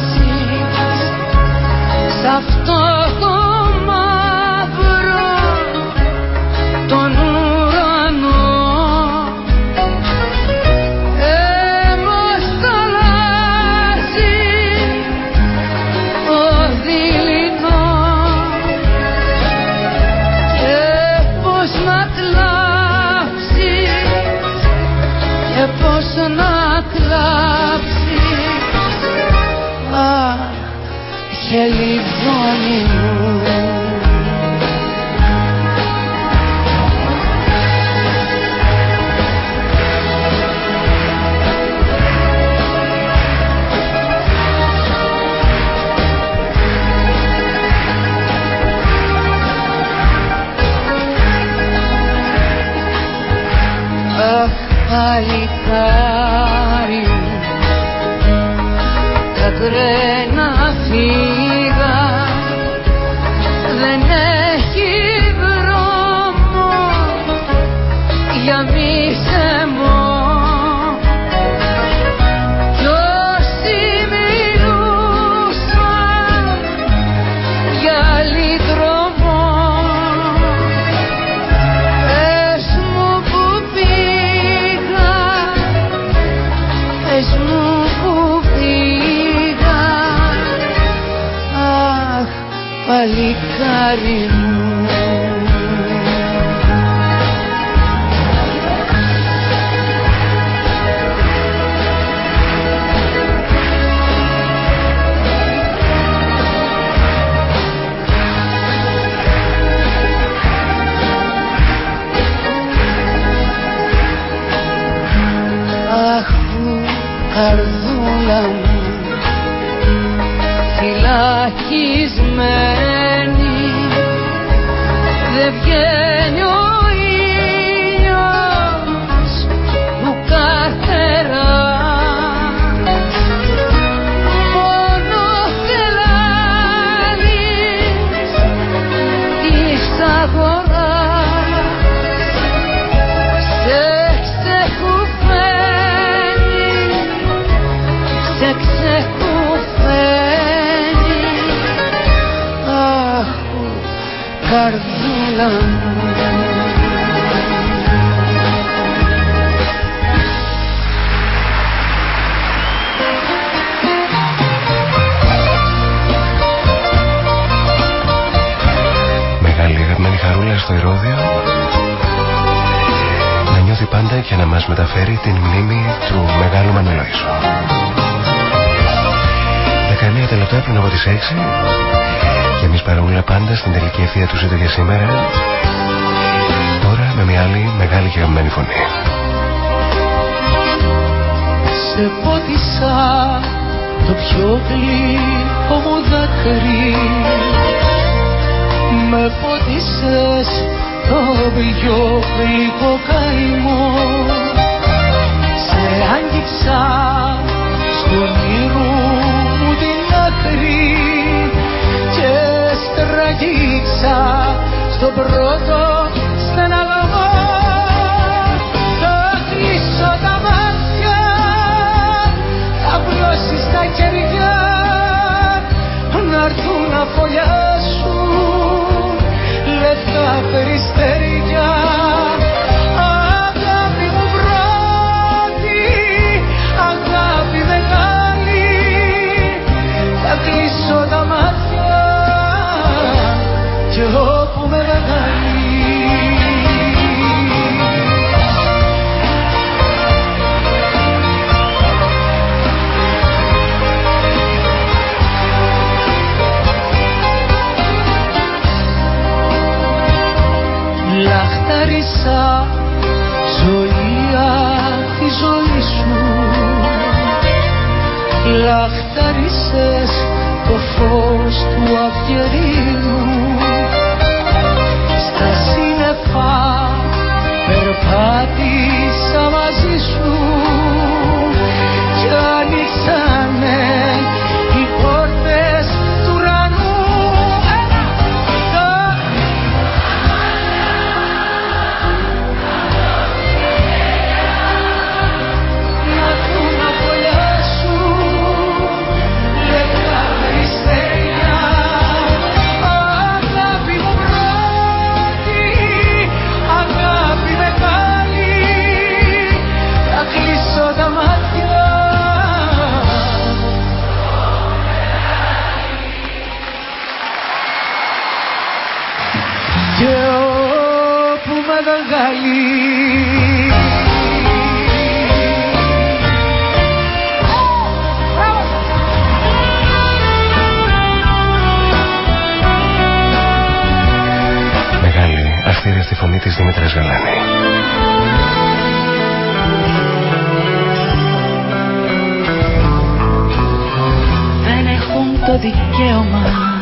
πριν από τις 6 και εμείς παρόλα πάντα στην τελική ευθεία του ζήτω για σήμερα. Τώρα με μια άλλη μεγάλη και αγαπημένη φωνή. Σε πότισα το πιο γλυκό μου δάκρυ. Με πότισες το πιο γλυκό καημό. Σε άγγιξα στον ήρου άχρη και στραγγίξα στον πρώτο στεναγμό θα κλείσω τα μάτια θα πλώσει τα κεριά να έρθουν να φωλιάσουν λεπτά περιστέρια λαχτά. τραγούδι της Γαλάνη. Δεν έχουν το δικαίωμα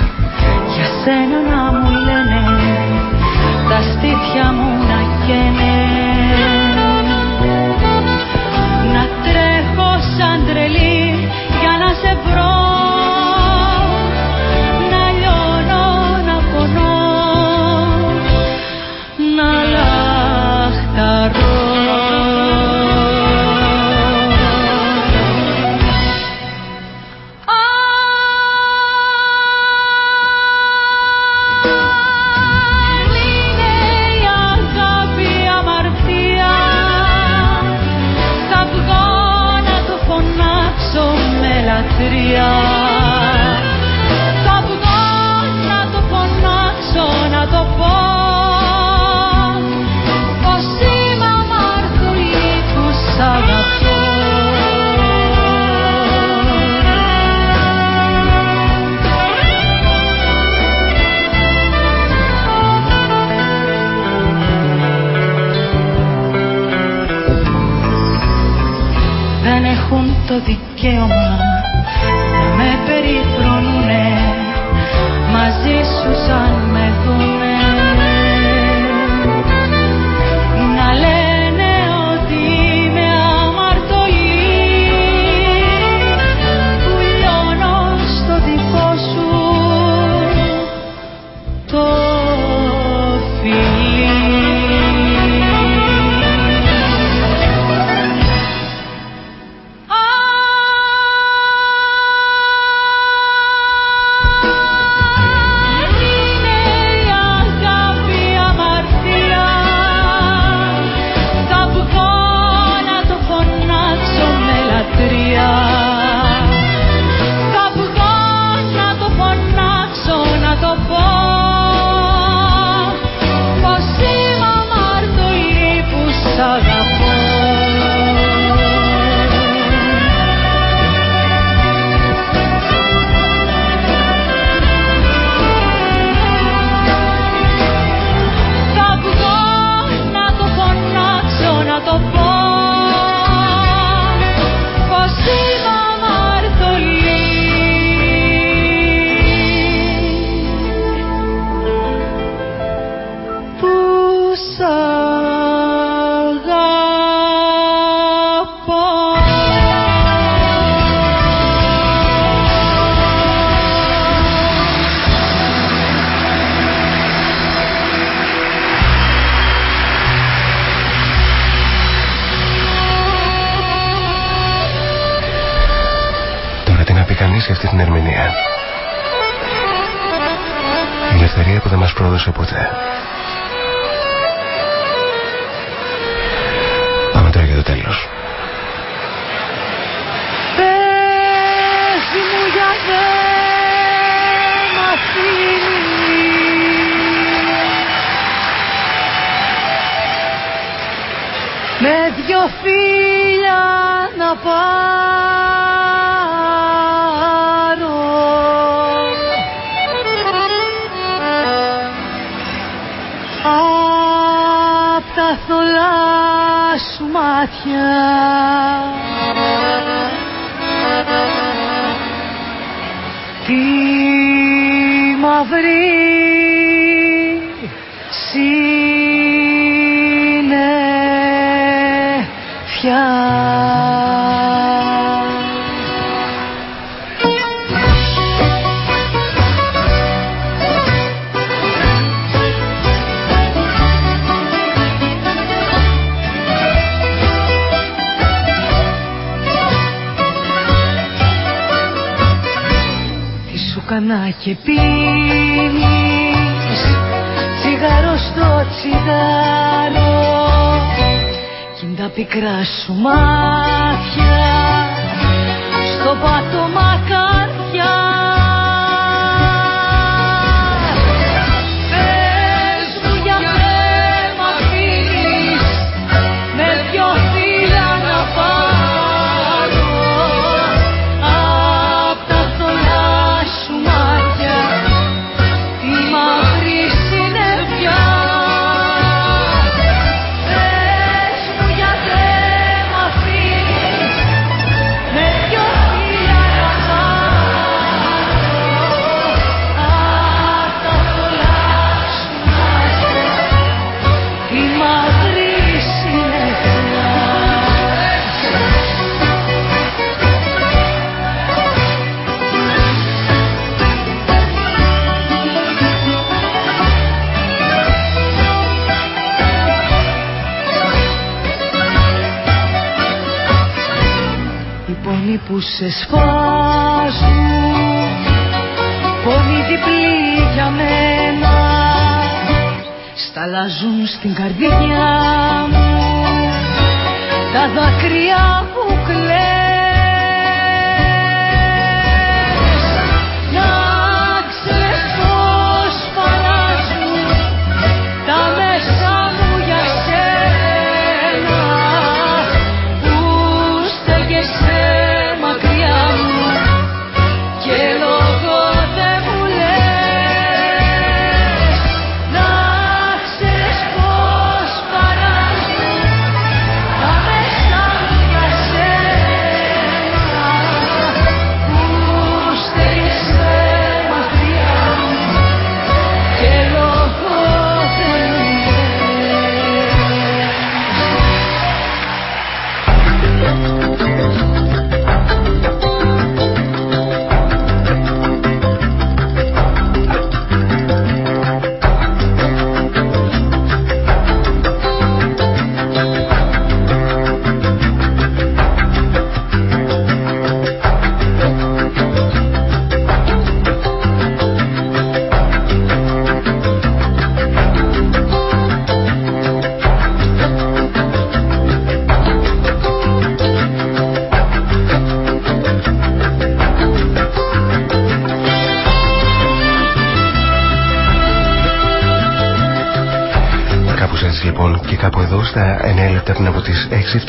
σε αυτή την ερμηνεία. Η ελευθερία που δεν μας πρόδωσε ποτέ. Πάμε τώρα για το τέλος. Πες μου για δεν αφήνει Με δυο φίλια να πάω μάτια. Τη μαυρή πικρά σου μάτια στο πάτωμα που σε σφάζουν Πόνοι διπλή για μένα Σταλάζουν στην καρδιά μου. Τα δάκρυα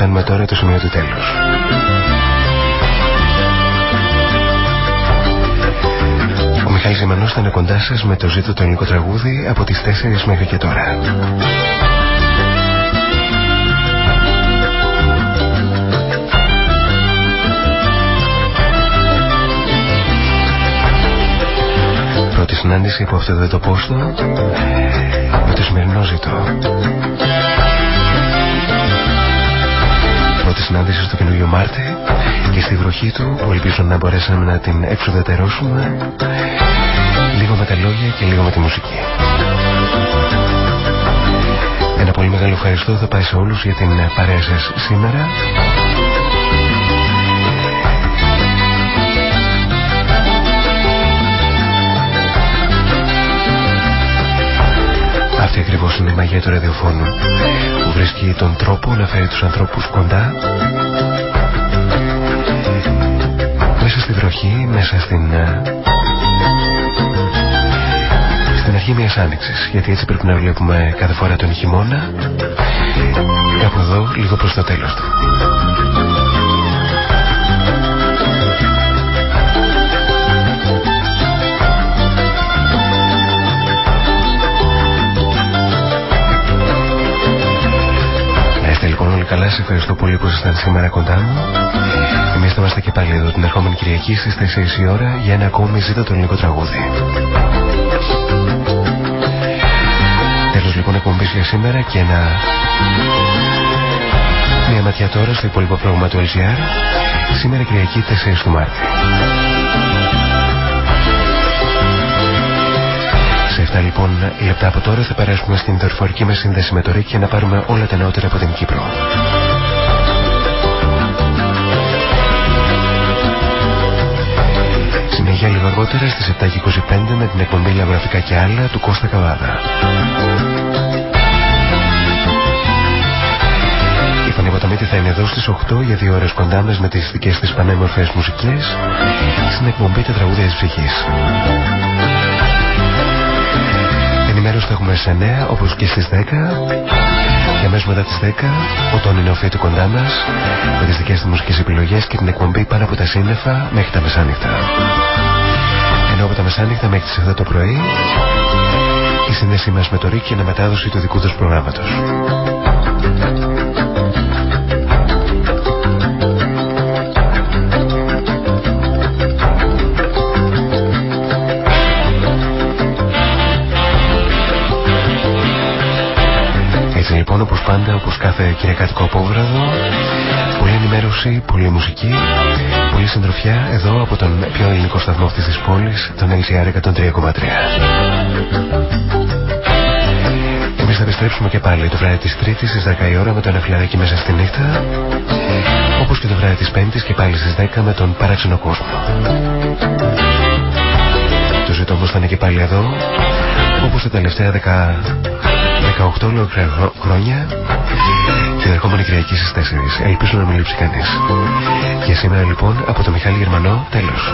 έτσι φτάνουμε τώρα το σημείο του τέλους. Ο Μιχάλης Ζημανός θα είναι κοντά σας με το ζήτο το ελληνικό τραγούδι από τις 4 μέχρι και τώρα. Πρώτη συνάντηση από αυτό εδώ το πόστο με το σημερινό ζήτο. Πρώτη συνάντηση στο καινούριο Μάρτι και στη βροχή του που ελπίζω να μπορέσαμε να την εξουδετερώσουμε λίγο με τα λόγια και λίγο με τη μουσική. Ένα πολύ μεγάλο ευχαριστώ θα πάει σε όλους για την παρέα σας σήμερα. Αυτή ακριβώς είναι η μαγεία του ραδιοφώνου που βρίσκει τον τρόπο να φέρει τους ανθρώπους κοντά. Μέσα στη βροχή, μέσα στην ε, στην αρχή μιας άνοιξης. Γιατί έτσι πρέπει να βλέπουμε κάθε φορά τον χειμώνα. Κάπου εδώ λίγο προς το τέλος του. Σας ευχαριστώ πολύ που ήσασταν σήμερα κοντά μου. Εμείς θα είμαστε και πάλι εδώ την ερχόμενη Κυριακή στις 4 η ώρα για ένα ακόμη ζήτο το ελληνικό τραγούδι. Τέλος λοιπόν εκπομπής για σήμερα και ένα... Μια ματιά τώρα στο υπόλοιπο πρόγραμμα του LGR. Σήμερα Κυριακή 4 του Μάρτη. Σε 7 λοιπόν λεπτά από τώρα θα περάσουμε στην δορυφορική μας σύνδεση με το ΡΙΚ για να πάρουμε όλα τα νεότερα από την Κύπρο. Συνέχεια λίγο αργότερα στις 7.25 με την εκπομπή Λαογραφικά και άλλα του Κώστα Καβάδα. Η Φωνή Ποταμίτη θα είναι εδώ στις 8 για δύο ώρες κοντά μας με τις δικές της πανέμορφες μουσικές στην εκπομπή τα τραγούδια της ψυχής. Ενημέρωση θα έχουμε σε 9 όπως και στις 10 και αμέσως μετά τις 10 ο Τόνι Νεοφίτου κοντά μας με τις δικές του μουσικές επιλογές και την εκπομπή πάνω από τα σύννεφα μέχρι τα μεσάνυχτα. Ενώ από τα μεσάνυχτα μέχρι τις 7 το πρωί η σύνδεσή μας με το Ρίκ και η μετάδοση του δικού τους προγράμματος. Λοιπόν όπως πάντα όπως κάθε κυριακάτικο απόβραδο Πολύ ενημέρωση, πολύ μουσική Πολύ συντροφιά εδώ από τον πιο ελληνικό σταθμό αυτής της πόλης Τον LCR 103,3 Εμείς θα επιστρέψουμε και πάλι το βράδυ της Τρίτης στις 10 η ώρα με τον Αφιλαράκι μέσα στη νύχτα Όπως και το βράδυ της Πέμπτης και πάλι στις 10 με τον Παράξενο Κόσμο. Το ζητώ όμως θα είναι και πάλι εδώ όπως τα τελευταία 18 ολόκληρα χρόνια την ερχόμενη Κυριακή στις 4. Ελπίζω να μην λείψει κανείς. Για σήμερα λοιπόν από το Μιχάλη Γερμανό τέλος.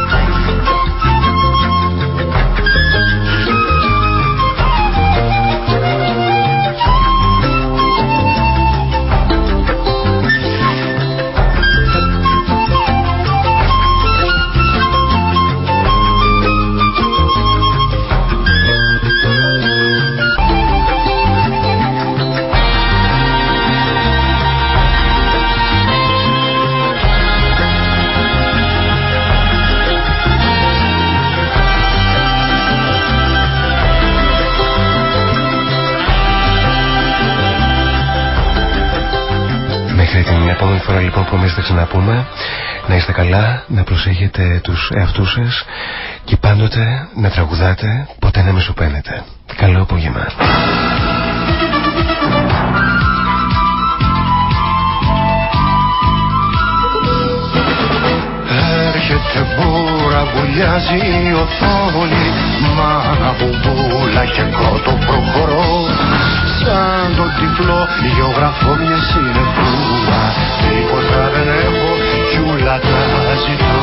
Επόμενη φορά λοιπόν που εμείς θα ξαναπούμε να είστε καλά, να προσέχετε τους εαυτούς σας και πάντοτε να τραγουδάτε, ποτέ να με σωπαίνετε. Καλό απόγευμα. Έρχεται μπούρα, βουλιάζει η οθόνη Μάνα μπουμπούλα και κότο προχωρώ Σαν το τυφλό γεωγραφώ μια συνεφούλα Τίποτα δεν έχω κι ούλα τα ζητώ.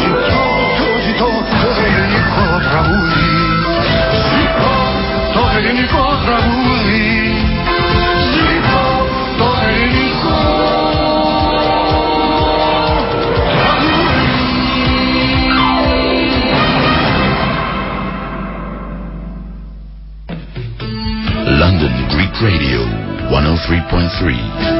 Ζητώ, το ζητώ το ελληνικό τραγούδι. Ζητώ το ελληνικό τραγούδι. Ζητώ το ελληνικό London Greek Radio 103.3